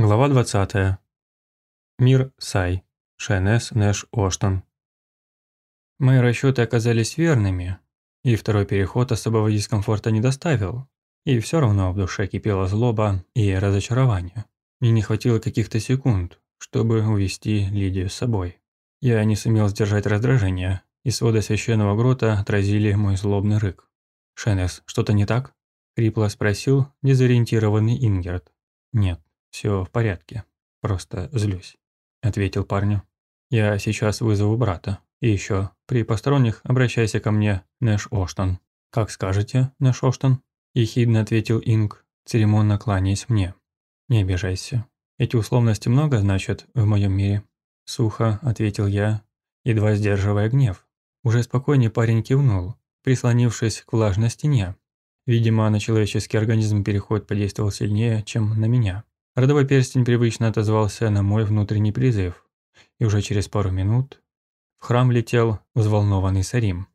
Глава 20. Мир Сай. Шайнес Нэш Оштон. Мои расчеты оказались верными, и второй переход особого дискомфорта не доставил, и все равно в душе кипела злоба и разочарование. Мне не хватило каких-то секунд, чтобы увести Лидию с собой. Я не сумел сдержать раздражение, и своды священного грота отразили мой злобный рык. «Шенес, что-то не так?» – хрипло спросил дезориентированный Ингерт. «Нет». Все в порядке. Просто злюсь», – ответил парню. «Я сейчас вызову брата. И еще, при посторонних обращайся ко мне, Нэш Оштон». «Как скажете, Нэш Оштон?» – ехидно ответил Инг, церемонно кланяясь мне. «Не обижайся. Эти условности много значат в моем мире?» Сухо ответил я, едва сдерживая гнев. Уже спокойнее парень кивнул, прислонившись к влажной стене. Видимо, на человеческий организм переход подействовал сильнее, чем на меня. Родовой перстень привычно отозвался на мой внутренний призыв, и уже через пару минут в храм летел взволнованный Сарим.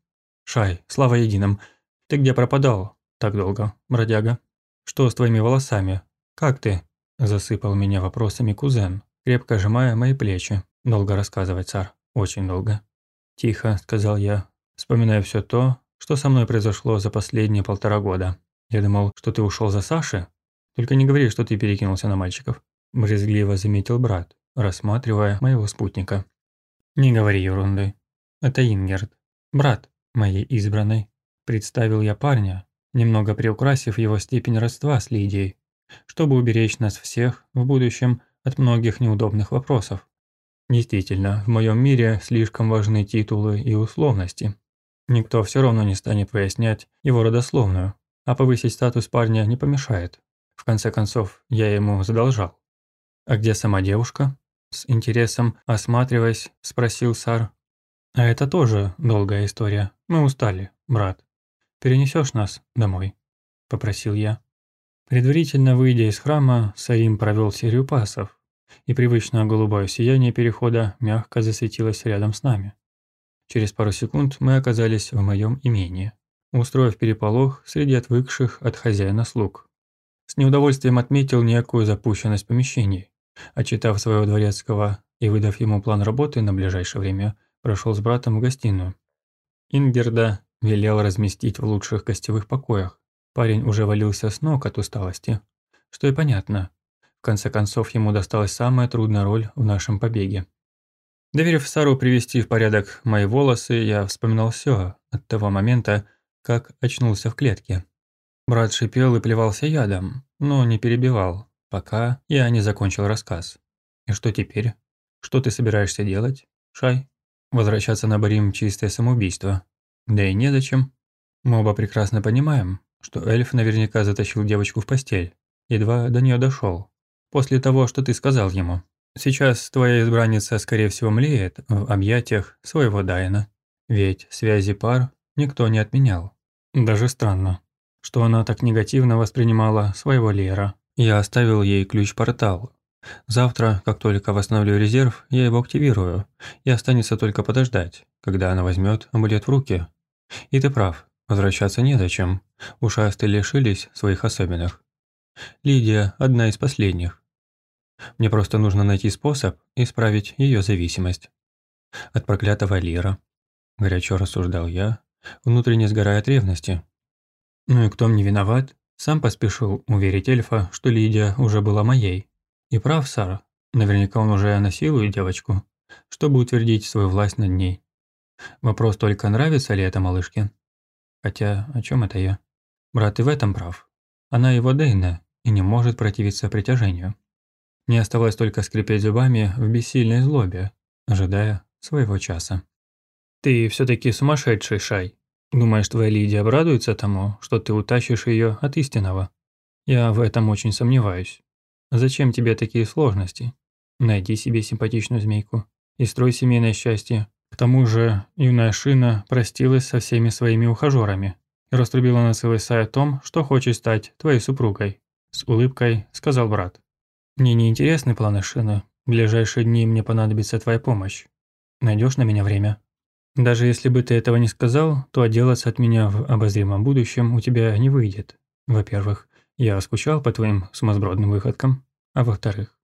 «Шай, слава единым! Ты где пропадал так долго, бродяга? Что с твоими волосами? Как ты?» Засыпал меня вопросами кузен, крепко сжимая мои плечи. «Долго рассказывать, царь, очень долго». «Тихо», – сказал я, вспоминая все то, что со мной произошло за последние полтора года. Я думал, что ты ушел за Сашей, только не говори, что ты перекинулся на мальчиков», – брезгливо заметил брат, рассматривая моего спутника. «Не говори ерунды. Это Ингерт, брат моей избранной», – представил я парня, немного приукрасив его степень родства с Лидией, чтобы уберечь нас всех в будущем от многих неудобных вопросов. Действительно, в моем мире слишком важны титулы и условности. Никто все равно не станет выяснять его родословную, а повысить статус парня не помешает. В конце концов, я ему задолжал. «А где сама девушка?» С интересом, осматриваясь, спросил Сар. «А это тоже долгая история. Мы устали, брат. Перенесешь нас домой?» Попросил я. Предварительно выйдя из храма, Сарим провел серию пасов, и привычное голубое сияние перехода мягко засветилось рядом с нами. Через пару секунд мы оказались в моем имении, устроив переполох среди отвыкших от хозяина слуг. С неудовольствием отметил некую запущенность помещений. Отчитав своего дворецкого и выдав ему план работы на ближайшее время, прошел с братом в гостиную. Ингерда велел разместить в лучших гостевых покоях. Парень уже валился с ног от усталости. Что и понятно. В конце концов, ему досталась самая трудная роль в нашем побеге. Доверив Сару привести в порядок мои волосы, я вспоминал все от того момента, как очнулся в клетке. Брат шипел и плевался ядом, но не перебивал, пока я не закончил рассказ. «И что теперь? Что ты собираешься делать, Шай?» «Возвращаться на Барим – чистое самоубийство. Да и незачем. Мы оба прекрасно понимаем, что эльф наверняка затащил девочку в постель, едва до нее дошел. После того, что ты сказал ему. Сейчас твоя избранница, скорее всего, млеет в объятиях своего Дайна. Ведь связи пар никто не отменял. Даже странно что она так негативно воспринимала своего Лера. Я оставил ей ключ-портал. Завтра, как только восстановлю резерв, я его активирую, и останется только подождать, когда она возьмет амулет в руки. И ты прав, возвращаться незачем. Ушастые лишились своих особенных. Лидия – одна из последних. Мне просто нужно найти способ исправить ее зависимость. От проклятого Лира. Горячо рассуждал я, внутренне сгорая от ревности. Ну и кто мне виноват? Сам поспешил уверить эльфа, что Лидия уже была моей. И прав Сара. Наверняка он уже насилует девочку, чтобы утвердить свою власть над ней. Вопрос только, нравится ли это малышке? Хотя, о чем это я? Брат и в этом прав. Она его Дейна и не может противиться притяжению. Мне оставалось только скрипеть зубами в бессильной злобе, ожидая своего часа. «Ты все таки сумасшедший, Шай», Думаешь, твоя Лидия обрадуется тому, что ты утащишь ее от истинного? Я в этом очень сомневаюсь. Зачем тебе такие сложности? Найди себе симпатичную змейку и строй семейное счастье. К тому же юная Шина простилась со всеми своими ухажерами и раструбила на целый сай о том, что хочет стать твоей супругой. С улыбкой сказал брат. Мне не интересны планы Шины. В ближайшие дни мне понадобится твоя помощь. Найдешь на меня время? Даже если бы ты этого не сказал, то отделаться от меня в обозримом будущем у тебя не выйдет. Во-первых, я скучал по твоим сумасбродным выходкам. А во-вторых,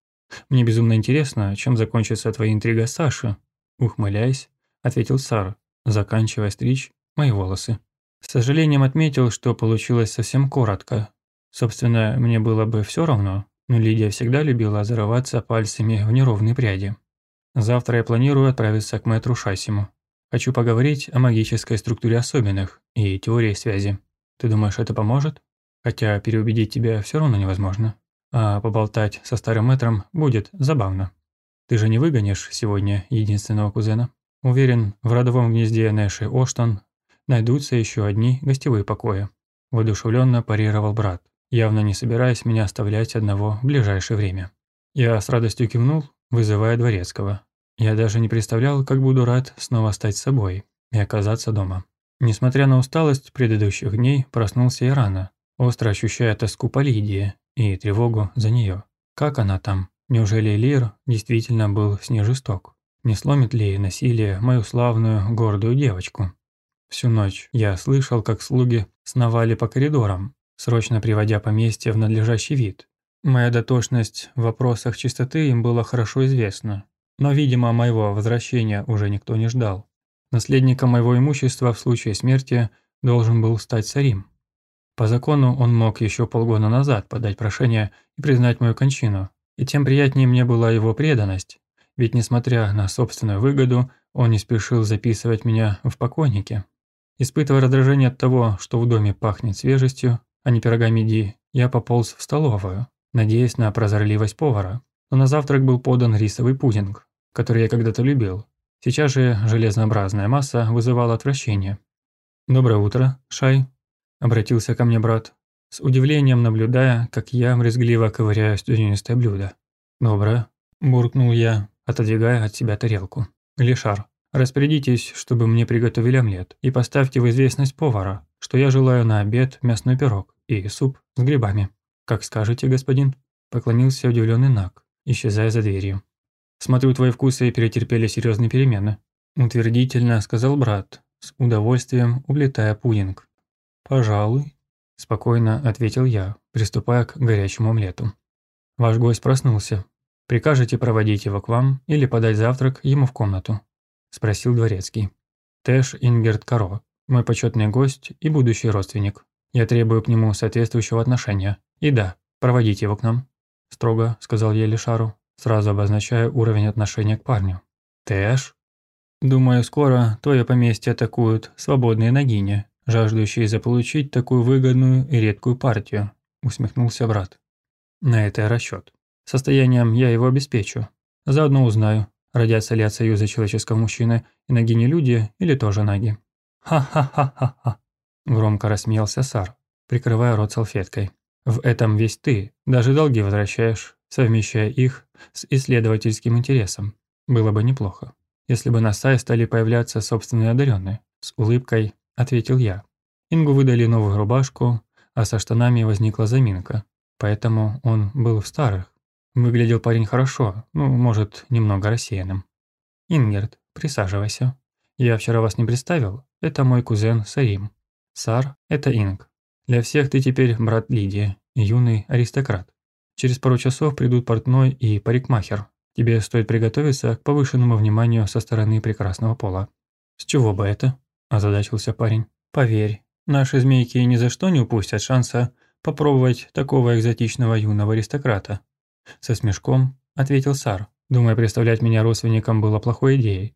Мне безумно интересно, чем закончится твоя интрига с Сашей. Ухмыляясь, ответил Сар, заканчивая стричь мои волосы. С сожалением отметил, что получилось совсем коротко. Собственно, мне было бы все равно, но Лидия всегда любила зарываться пальцами в неровные пряди. Завтра я планирую отправиться к мэтру Шасиму. Хочу поговорить о магической структуре особенных и теории связи. Ты думаешь, это поможет? Хотя переубедить тебя все равно невозможно. А поболтать со старым мэтром будет забавно. Ты же не выгонишь сегодня единственного кузена? Уверен, в родовом гнезде Нэши Оштон найдутся еще одни гостевые покои. Воодушевленно парировал брат, явно не собираясь меня оставлять одного в ближайшее время. Я с радостью кивнул, вызывая дворецкого. Я даже не представлял, как буду рад снова стать собой и оказаться дома. Несмотря на усталость предыдущих дней, проснулся я рано, остро ощущая тоску по Лидии и тревогу за нее. Как она там? Неужели Лир действительно был с ней жесток? Не сломит ли насилие мою славную, гордую девочку? Всю ночь я слышал, как слуги сновали по коридорам, срочно приводя поместье в надлежащий вид. Моя дотошность в вопросах чистоты им была хорошо известна, но, видимо, моего возвращения уже никто не ждал. Наследником моего имущества в случае смерти должен был стать Сарим. По закону он мог еще полгода назад подать прошение и признать мою кончину, и тем приятнее мне была его преданность, ведь несмотря на собственную выгоду, он не спешил записывать меня в покойники. Испытывая раздражение от того, что в доме пахнет свежестью, а не пирогами Ди, я пополз в столовую, надеясь на прозорливость повара. Но на завтрак был подан рисовый пудинг, который я когда-то любил, Сейчас же железнообразная масса вызывала отвращение. «Доброе утро, Шай», – обратился ко мне брат, с удивлением наблюдая, как я брезгливо ковыряю студенистое блюдо. «Доброе», – буркнул я, отодвигая от себя тарелку. «Лишар, распорядитесь, чтобы мне приготовили омлет, и поставьте в известность повара, что я желаю на обед мясной пирог и суп с грибами». «Как скажете, господин», – поклонился удивленный Нак, исчезая за дверью. Смотрю, твои вкусы перетерпели серьезные перемены. Утвердительно сказал брат, с удовольствием улетая пудинг. Пожалуй, спокойно ответил я, приступая к горячему омлету. Ваш гость проснулся. Прикажете проводить его к вам или подать завтрак ему в комнату? Спросил дворецкий. Тэш Ингерт Каро, мой почетный гость и будущий родственник. Я требую к нему соответствующего отношения. И да, проводите его к нам. Строго сказал я Лишару, сразу обозначая уровень отношения к парню. «Тэш?» «Думаю, скоро твое поместье атакуют свободные ногини, жаждущие заполучить такую выгодную и редкую партию», усмехнулся брат. «На это расчет. Состоянием я его обеспечу. Заодно узнаю, родятся ли от союза человеческого мужчины и ногини люди или тоже ноги». «Ха-ха-ха-ха-ха!» Громко рассмеялся Сар, прикрывая рот салфеткой. «В этом весь ты, даже долги возвращаешь, совмещая их с исследовательским интересом. Было бы неплохо, если бы на Сай стали появляться собственные одаренные. С улыбкой ответил я. Ингу выдали новую рубашку, а со штанами возникла заминка, поэтому он был в старых. Выглядел парень хорошо, ну, может, немного рассеянным. «Ингерт, присаживайся. Я вчера вас не представил, это мой кузен Сарим. Сар – это Инг. Для всех ты теперь брат Лидии, юный аристократ. Через пару часов придут портной и парикмахер. Тебе стоит приготовиться к повышенному вниманию со стороны прекрасного пола». «С чего бы это?» – озадачился парень. «Поверь, наши змейки ни за что не упустят шанса попробовать такого экзотичного юного аристократа». Со смешком ответил Сар, думая, представлять меня родственникам было плохой идеей.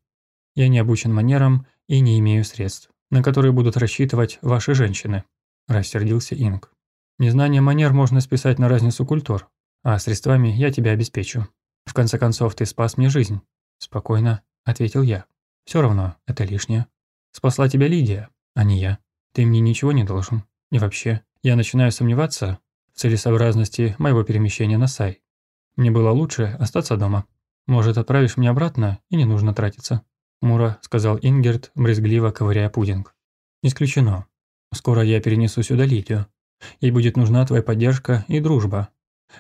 «Я не обучен манерам и не имею средств, на которые будут рассчитывать ваши женщины», – рассердился Инг. «Незнание манер можно списать на разницу культур, а средствами я тебя обеспечу. В конце концов, ты спас мне жизнь. Спокойно, ответил я. Все равно, это лишнее. Спасла тебя Лидия, а не я. Ты мне ничего не должен. И вообще, я начинаю сомневаться в целесообразности моего перемещения на Сай. Мне было лучше остаться дома. Может, отправишь меня обратно, и не нужно тратиться. Мура сказал Ингерт, брезгливо ковыряя пудинг. Исключено. Скоро я перенесу сюда Лидию. Ей будет нужна твоя поддержка и дружба,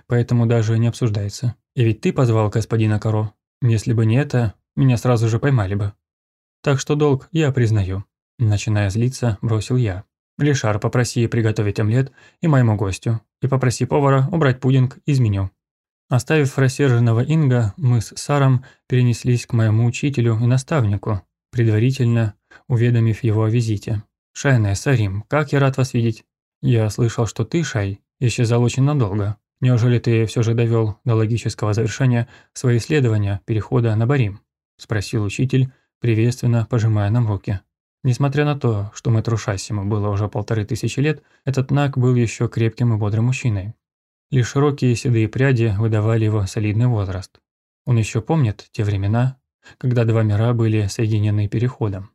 поэтому даже не обсуждается. И ведь ты позвал господина Каро. Если бы не это, меня сразу же поймали бы. Так что долг я признаю. Начиная злиться, бросил я. Лишар, попроси приготовить омлет и моему гостю. И попроси повара убрать пудинг из меню. Оставив рассерженного Инга, мы с Саром перенеслись к моему учителю и наставнику, предварительно уведомив его о визите. «Шайне, Сарим, как я рад вас видеть. Я слышал, что ты, Шай, исчезал очень надолго. Неужели ты все же довел до логического завершения свои исследования перехода на Барим?» – спросил учитель, приветственно пожимая нам руки. Несмотря на то, что мэтру Шассиму было уже полторы тысячи лет, этот Наг был еще крепким и бодрым мужчиной. Лишь широкие седые пряди выдавали его солидный возраст. Он еще помнит те времена, когда два мира были соединены переходом.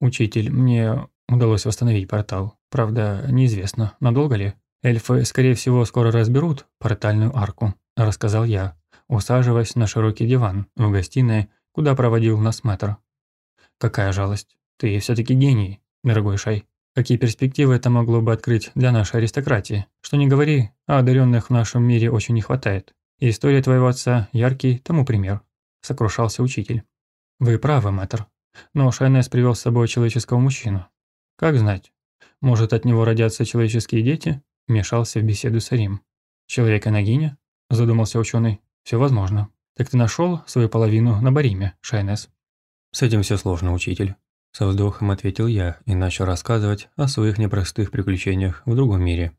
«Учитель, мне удалось восстановить портал. Правда, неизвестно, надолго ли. Эльфы, скорее всего, скоро разберут портальную арку», – рассказал я, усаживаясь на широкий диван в гостиной, куда проводил нас мэтр. «Какая жалость. Ты все-таки гений, дорогой Шай. Какие перспективы это могло бы открыть для нашей аристократии? Что не говори, а одаренных в нашем мире очень не хватает. И история твоего отца – яркий тому пример», – сокрушался учитель. «Вы правы, мэтр. Но Шайнес привел с собой человеческого мужчину. Как знать, может от него родятся человеческие дети?» – вмешался в беседу Сарим. «Человека-ногиня?» – задумался ученый. «Все возможно. Так ты нашел свою половину на Бариме, Шайнес?» «С этим все сложно, учитель. Со вздохом ответил я и начал рассказывать о своих непростых приключениях в другом мире.